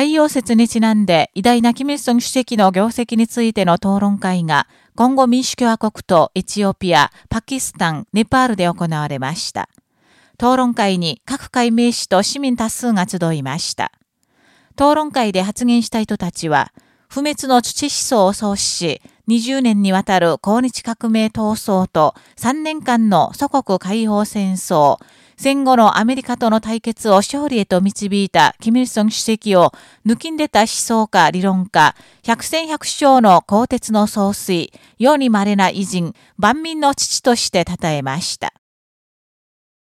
太陽節にちなんで偉大なキム・イルソン主席の業績についての討論会が、今後民主共和国とエチオピア、パキスタン、ネパールで行われました。討論会に各界名士と市民多数が集いました。討論会で発言した人たちは、不滅の土思想を創始し、20年にわたる抗日革命闘争と3年間の祖国解放戦争、戦後のアメリカとの対決を勝利へと導いたキム・イルソン主席を抜きんでた思想家、理論家、百戦百勝の鋼鉄の総帥、世に稀な偉人、万民の父として称えました。